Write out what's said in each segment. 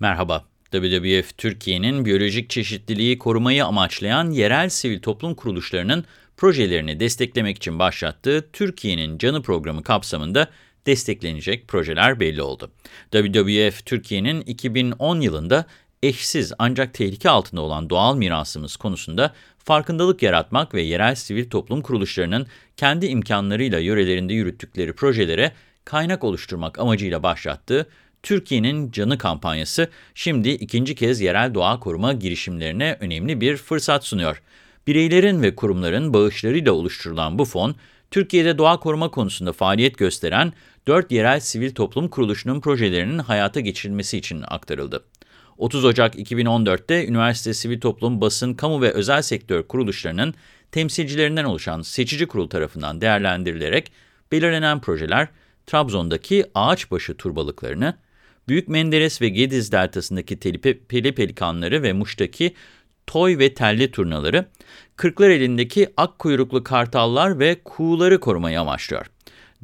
Merhaba, WWF Türkiye'nin biyolojik çeşitliliği korumayı amaçlayan yerel sivil toplum kuruluşlarının projelerini desteklemek için başlattığı Türkiye'nin Canı programı kapsamında desteklenecek projeler belli oldu. WWF Türkiye'nin 2010 yılında eşsiz ancak tehlike altında olan doğal mirasımız konusunda farkındalık yaratmak ve yerel sivil toplum kuruluşlarının kendi imkanlarıyla yörelerinde yürüttükleri projelere kaynak oluşturmak amacıyla başlattığı Türkiye'nin Canı kampanyası şimdi ikinci kez yerel doğa koruma girişimlerine önemli bir fırsat sunuyor. Bireylerin ve kurumların bağışlarıyla oluşturulan bu fon, Türkiye'de doğa koruma konusunda faaliyet gösteren 4 yerel sivil toplum kuruluşunun projelerinin hayata geçirilmesi için aktarıldı. 30 Ocak 2014'te üniversite, sivil toplum, basın, kamu ve özel sektör kuruluşlarının temsilcilerinden oluşan seçici kurul tarafından değerlendirilerek belirlenen projeler, Trabzon'daki ağaçbaşı turbalıklarını, Büyük Menderes ve Gediz deltasındaki peli pelikanları ve Muş'taki toy ve telli turnaları, Kırklareli'ndeki ak kuyruklu kartallar ve kuğuları korumayı amaçlıyor.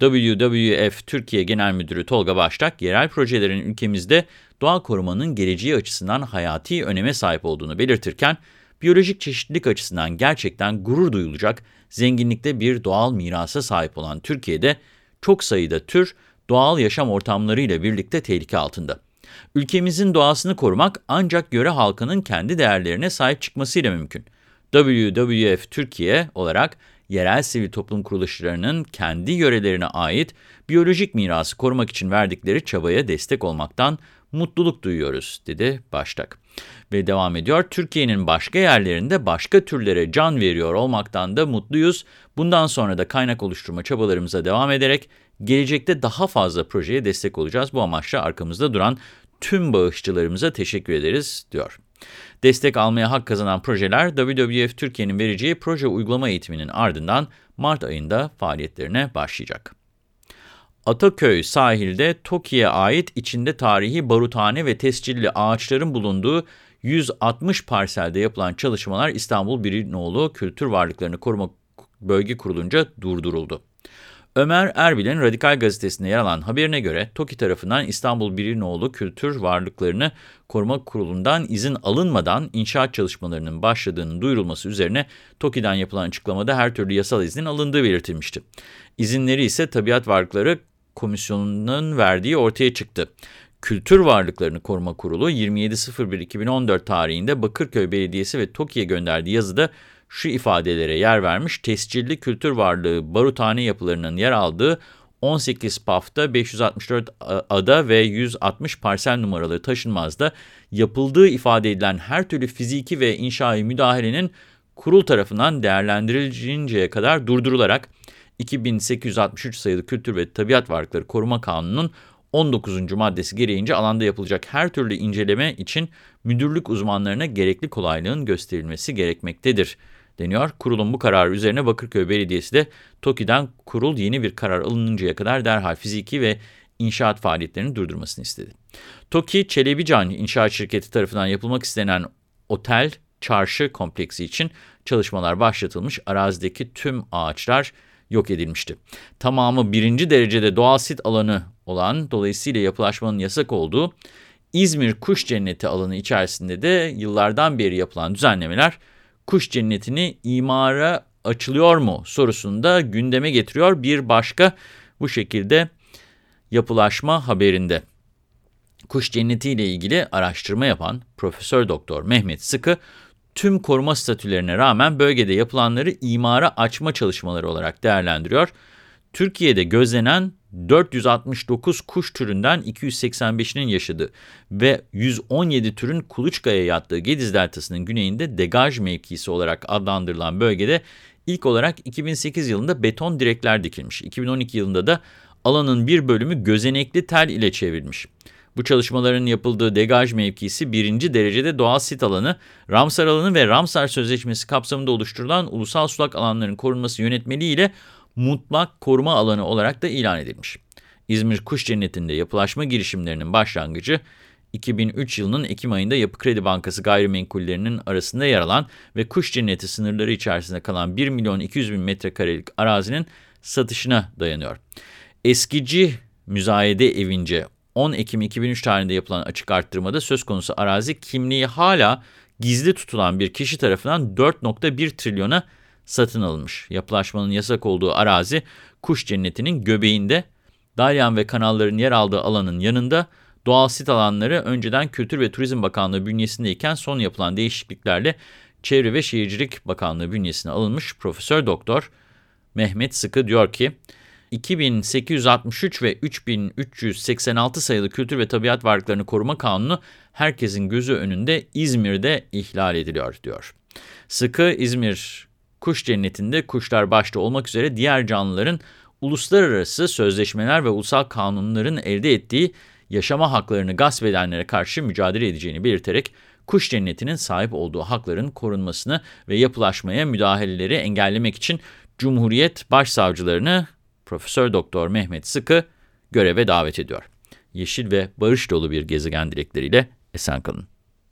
WWF Türkiye Genel Müdürü Tolga Baştak, yerel projelerin ülkemizde doğa korumanın geleceği açısından hayati öneme sahip olduğunu belirtirken, biyolojik çeşitlilik açısından gerçekten gurur duyulacak zenginlikte bir doğal mirasa sahip olan Türkiye'de çok sayıda tür doğal yaşam ortamlarıyla birlikte tehlike altında. Ülkemizin doğasını korumak ancak yöre halkının kendi değerlerine sahip çıkmasıyla mümkün. WWF Türkiye olarak yerel sivil toplum kuruluşlarının kendi yörelerine ait biyolojik mirası korumak için verdikleri çabaya destek olmaktan mutluluk duyuyoruz, dedi Baştak. Ve devam ediyor, Türkiye'nin başka yerlerinde başka türlere can veriyor olmaktan da mutluyuz. Bundan sonra da kaynak oluşturma çabalarımıza devam ederek gelecekte daha fazla projeye destek olacağız. Bu amaçla arkamızda duran tüm bağışçılarımıza teşekkür ederiz, diyor. Destek almaya hak kazanan projeler WWF Türkiye'nin vereceği proje uygulama eğitiminin ardından Mart ayında faaliyetlerine başlayacak. Ataköy sahilde TOKİ'ye ait içinde tarihi baruthane ve tescilli ağaçların bulunduğu 160 parselde yapılan çalışmalar İstanbul Birinoğlu Kültür Varlıklarını Koruma Bölge Kurulunca durduruldu. Ömer Erbil'in Radikal Gazetesi'nde yer alan haberine göre TOKİ tarafından İstanbul Birinoğlu Kültür Varlıklarını Koruma Kurulu'ndan izin alınmadan inşaat çalışmalarının başladığının duyurulması üzerine TOKİ'den yapılan açıklamada her türlü yasal iznin alındığı belirtilmişti. İzinleri ise Tabiat Varlıkları Komisyonu'nun verdiği ortaya çıktı. Kültür Varlıklarını Koruma Kurulu 27.01.2014 tarihinde Bakırköy Belediyesi ve TOKİ'ye gönderdiği yazıda şu ifadelere yer vermiş. Tescilli kültür varlığı baruthane yapılarının yer aldığı 18 PAF'ta 564 ada ve 160 parsel numaralı taşınmazda yapıldığı ifade edilen her türlü fiziki ve inşai müdahalenin kurul tarafından değerlendirilinceye kadar durdurularak 2863 sayılı Kültür ve Tabiat Varlıkları Koruma Kanunu'nun 19. maddesi gereğince alanda yapılacak her türlü inceleme için müdürlük uzmanlarına gerekli kolaylığın gösterilmesi gerekmektedir deniyor. Kurulun bu kararı üzerine Bakırköy Belediyesi de TOKİ'den kurul yeni bir karar alınıncaya kadar derhal fiziki ve inşaat faaliyetlerini durdurmasını istedi. TOKİ, Çelebican İnşaat Şirketi tarafından yapılmak istenen otel, çarşı kompleksi için çalışmalar başlatılmış. Arazideki tüm ağaçlar yok edilmişti. Tamamı birinci derecede doğal sit alanı olan, dolayısıyla yapılaşmanın yasak olduğu İzmir Kuş Cenneti alanı içerisinde de yıllardan beri yapılan düzenlemeler kuş cennetini imara açılıyor mu sorusunu da gündeme getiriyor. Bir başka bu şekilde yapılaşma haberinde. Kuş cenneti ile ilgili araştırma yapan Profesör Doktor Mehmet Sıkı, tüm koruma statülerine rağmen bölgede yapılanları imara açma çalışmaları olarak değerlendiriyor. Türkiye'de gözlenen 469 kuş türünden 285'inin yaşadığı ve 117 türün kuluçkaya yattığı Gediz Deltası'nın güneyinde degaj mevkisi olarak adlandırılan bölgede ilk olarak 2008 yılında beton direkler dikilmiş. 2012 yılında da alanın bir bölümü gözenekli tel ile çevrilmiş. Bu çalışmaların yapıldığı degaj mevkisi birinci derecede doğal sit alanı, Ramsar alanı ve Ramsar Sözleşmesi kapsamında oluşturulan ulusal sulak alanların korunması yönetmeliği ile mutlak koruma alanı olarak da ilan edilmiş. İzmir Kuş Cenneti'nde yapılaşma girişimlerinin başlangıcı 2003 yılının Ekim ayında Yapı Kredi Bankası gayrimenkullerinin arasında yer alan ve Kuş Cenneti sınırları içerisinde kalan 1 milyon 200 bin metrekarelik arazinin satışına dayanıyor. Eskici müzayede evince 10 Ekim 2003 tarihinde yapılan açık arttırmada söz konusu arazi kimliği hala gizli tutulan bir kişi tarafından 4.1 trilyona satın alınmış. Yapılaşmanın yasak olduğu arazi kuş cennetinin göbeğinde, dalyan ve kanalların yer aldığı alanın yanında, doğal sit alanları önceden Kültür ve Turizm Bakanlığı bünyesindeyken son yapılan değişikliklerle Çevre ve Şehircilik Bakanlığı bünyesine alınmış Profesör Doktor Mehmet Sıkı diyor ki, 2863 ve 3386 sayılı Kültür ve Tabiat Varlıklarını Koruma Kanunu herkesin gözü önünde İzmir'de ihlal ediliyor diyor. Sıkı İzmir Kuş Cenneti'nde kuşlar başta olmak üzere diğer canlıların uluslararası sözleşmeler ve ulusal kanunların elde ettiği yaşama haklarını gasp edenlere karşı mücadele edeceğini belirterek kuş cennetinin sahip olduğu hakların korunmasını ve yapılaşmaya müdahaleleri engellemek için Cumhuriyet Başsavcılarını Profesör Doktor Mehmet Sıkı göreve davet ediyor. Yeşil ve barış dolu bir gezegen dilekleriyle esen kalın.